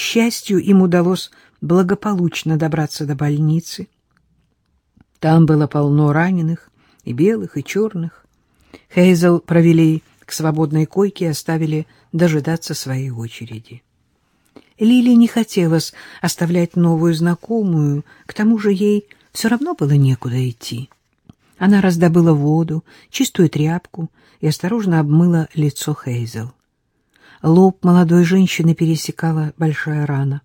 счастью, им удалось благополучно добраться до больницы. Там было полно раненых, и белых, и черных. Хейзел провели к свободной койке и оставили дожидаться своей очереди. Лили не хотелось оставлять новую знакомую, к тому же ей все равно было некуда идти. Она раздобыла воду, чистую тряпку и осторожно обмыла лицо Хейзел. Лоб молодой женщины пересекала большая рана.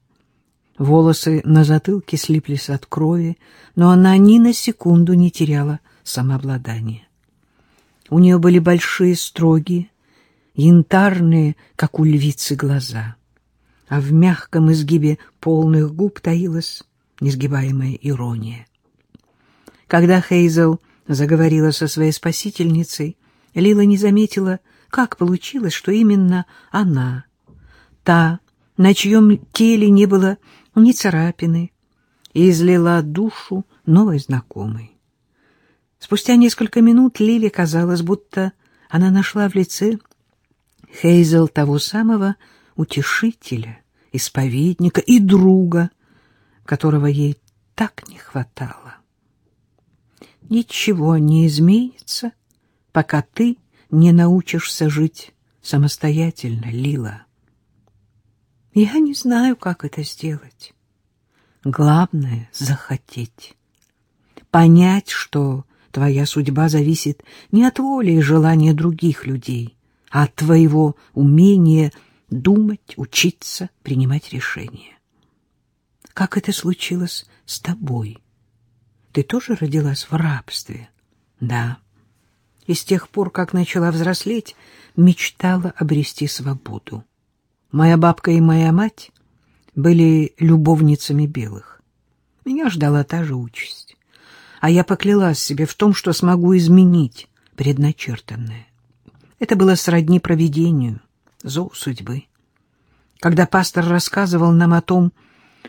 Волосы на затылке слиплись от крови, но она ни на секунду не теряла самообладание. У нее были большие, строгие, янтарные, как у львицы, глаза, а в мягком изгибе полных губ таилась несгибаемая ирония. Когда Хейзел заговорила со своей спасительницей, Лила не заметила, как получилось, что именно она, та, на чьем теле не было ни царапины, излила душу новой знакомой. Спустя несколько минут Лиле казалось, будто она нашла в лице Хейзел того самого утешителя, исповедника и друга, которого ей так не хватало. Ничего не изменится, пока ты не научишься жить самостоятельно, Лила. Я не знаю, как это сделать. Главное — захотеть. Понять, что твоя судьба зависит не от воли и желания других людей, а от твоего умения думать, учиться, принимать решения. Как это случилось с тобой? Ты тоже родилась в рабстве? Да. И с тех пор, как начала взрослеть, мечтала обрести свободу. Моя бабка и моя мать были любовницами белых. Меня ждала та же участь. А я поклялась себе в том, что смогу изменить предначертанное. Это было сродни провидению, зов судьбы. Когда пастор рассказывал нам о том,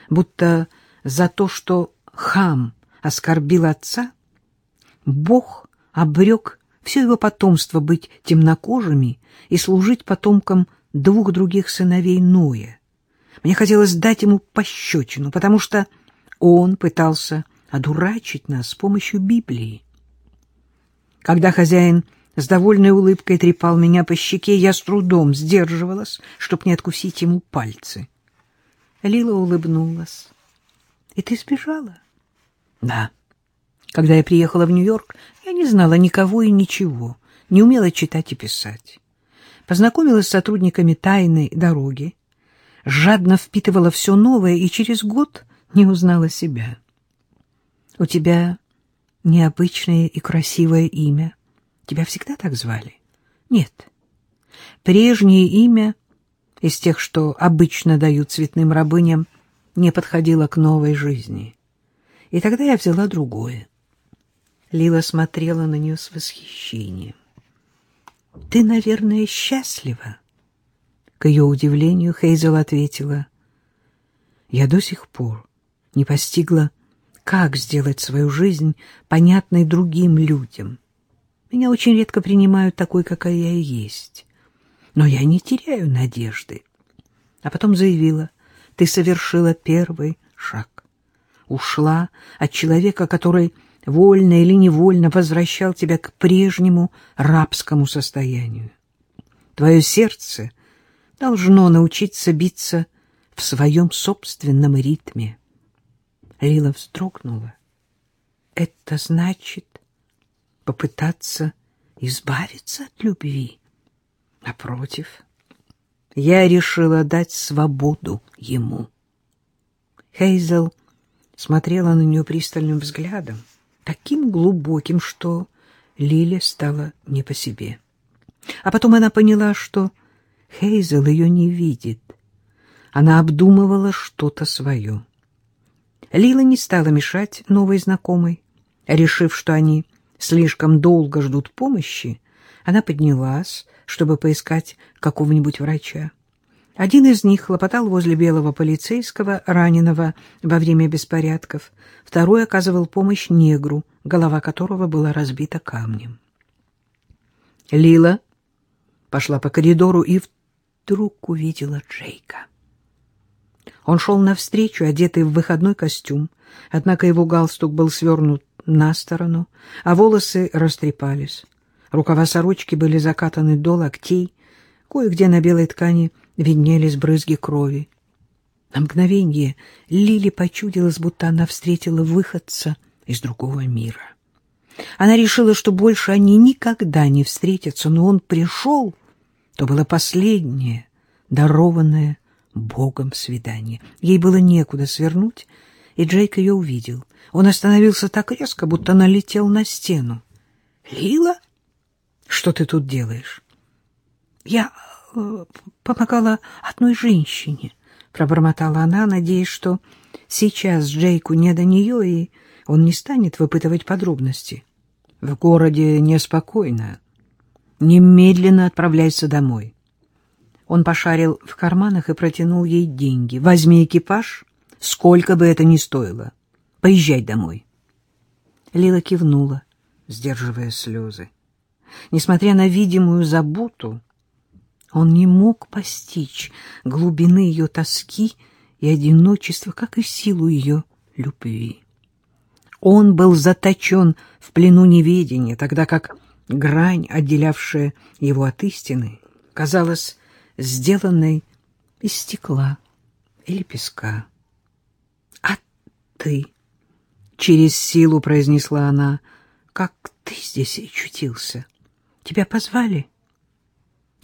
будто за то, что хам оскорбил отца, Бог обрек все его потомство быть темнокожими и служить потомкам двух других сыновей Ноя. Мне хотелось дать ему пощечину, потому что он пытался одурачить нас с помощью Библии. Когда хозяин с довольной улыбкой трепал меня по щеке, я с трудом сдерживалась, чтоб не откусить ему пальцы. Лила улыбнулась. — И ты сбежала? — Да. Когда я приехала в Нью-Йорк, я не знала никого и ничего, не умела читать и писать. Познакомилась с сотрудниками тайной дороги, жадно впитывала все новое и через год не узнала себя. У тебя необычное и красивое имя. Тебя всегда так звали? Нет. Прежнее имя из тех, что обычно дают цветным рабыням, не подходило к новой жизни. И тогда я взяла другое. Лила смотрела на нее с восхищением. «Ты, наверное, счастлива?» К ее удивлению Хейзел ответила. «Я до сих пор не постигла, как сделать свою жизнь понятной другим людям. Меня очень редко принимают такой, какая я есть. Но я не теряю надежды». А потом заявила, «Ты совершила первый шаг. Ушла от человека, который вольно или невольно возвращал тебя к прежнему рабскому состоянию. Твое сердце должно научиться биться в своем собственном ритме. Лила вздрогнула. Это значит попытаться избавиться от любви. Напротив, я решила дать свободу ему. Хейзел смотрела на нее пристальным взглядом таким глубоким, что Лиле стало не по себе. А потом она поняла, что Хейзел ее не видит. Она обдумывала что-то свое. Лила не стала мешать новой знакомой. Решив, что они слишком долго ждут помощи, она поднялась, чтобы поискать какого-нибудь врача. Один из них хлопотал возле белого полицейского, раненого во время беспорядков. Второй оказывал помощь негру, голова которого была разбита камнем. Лила пошла по коридору и вдруг увидела Джейка. Он шел навстречу, одетый в выходной костюм, однако его галстук был свернут на сторону, а волосы растрепались. Рукава сорочки были закатаны до локтей, кое-где на белой ткани виднелись брызги крови. На мгновение Лили почудилась, будто она встретила выходца из другого мира. Она решила, что больше они никогда не встретятся, но он пришел, то было последнее, дарованное Богом свидание. Ей было некуда свернуть, и Джейк ее увидел. Он остановился так резко, будто налетел на стену. — Лила? Что ты тут делаешь? — Я э, помогала одной женщине, — пробормотала она, надеясь, что сейчас Джейку не до нее, и он не станет выпытывать подробности. В городе неспокойно. Немедленно отправляйся домой. Он пошарил в карманах и протянул ей деньги. «Возьми экипаж, сколько бы это ни стоило. Поезжай домой». Лила кивнула, сдерживая слезы. Несмотря на видимую заботу, он не мог постичь глубины ее тоски и одиночества, как и силу ее любви. Он был заточен в плену неведения, тогда как грань, отделявшая его от истины, казалась сделанной из стекла или песка. — А ты? — через силу произнесла она. — Как ты здесь очутился? Тебя позвали?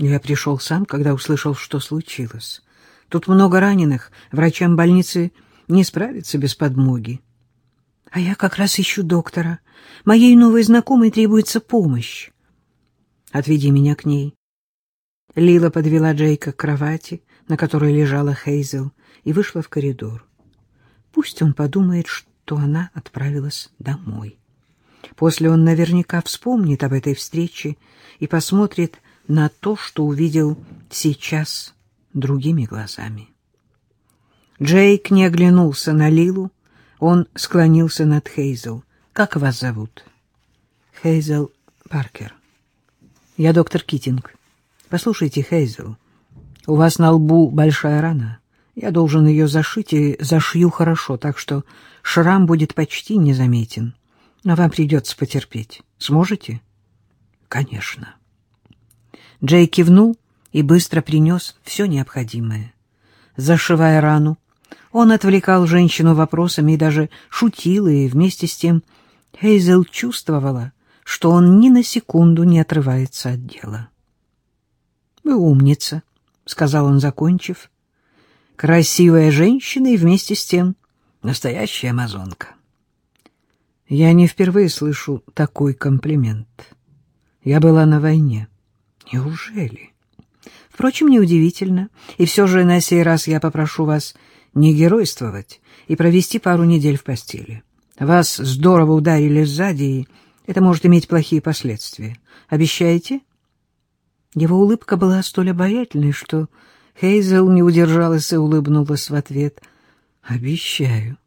Я пришел сам, когда услышал, что случилось. Тут много раненых, врачам больницы не справиться без подмоги. А я как раз ищу доктора. Моей новой знакомой требуется помощь. Отведи меня к ней. Лила подвела Джейка к кровати, на которой лежала Хейзел, и вышла в коридор. Пусть он подумает, что она отправилась домой. После он наверняка вспомнит об этой встрече и посмотрит на то, что увидел сейчас другими глазами. Джейк не оглянулся на Лилу, он склонился над Хейзел. «Как вас зовут?» «Хейзел Паркер». «Я доктор Китинг». Послушайте, Хейзел, у вас на лбу большая рана. Я должен ее зашить и зашью хорошо, так что шрам будет почти незаметен. Но вам придется потерпеть. Сможете? Конечно. Джей кивнул и быстро принес все необходимое. Зашивая рану, он отвлекал женщину вопросами и даже шутил, и вместе с тем Хейзел чувствовала, что он ни на секунду не отрывается от дела. — Вы умница, — сказал он, закончив. — Красивая женщина и вместе с тем настоящая амазонка. Я не впервые слышу такой комплимент. Я была на войне. Неужели? Впрочем, неудивительно. И все же на сей раз я попрошу вас не геройствовать и провести пару недель в постели. Вас здорово ударили сзади, и это может иметь плохие последствия. Обещаете? — его улыбка была столь обаятельной, что Хейзел не удержалась и улыбнулась в ответ. «Обещаю».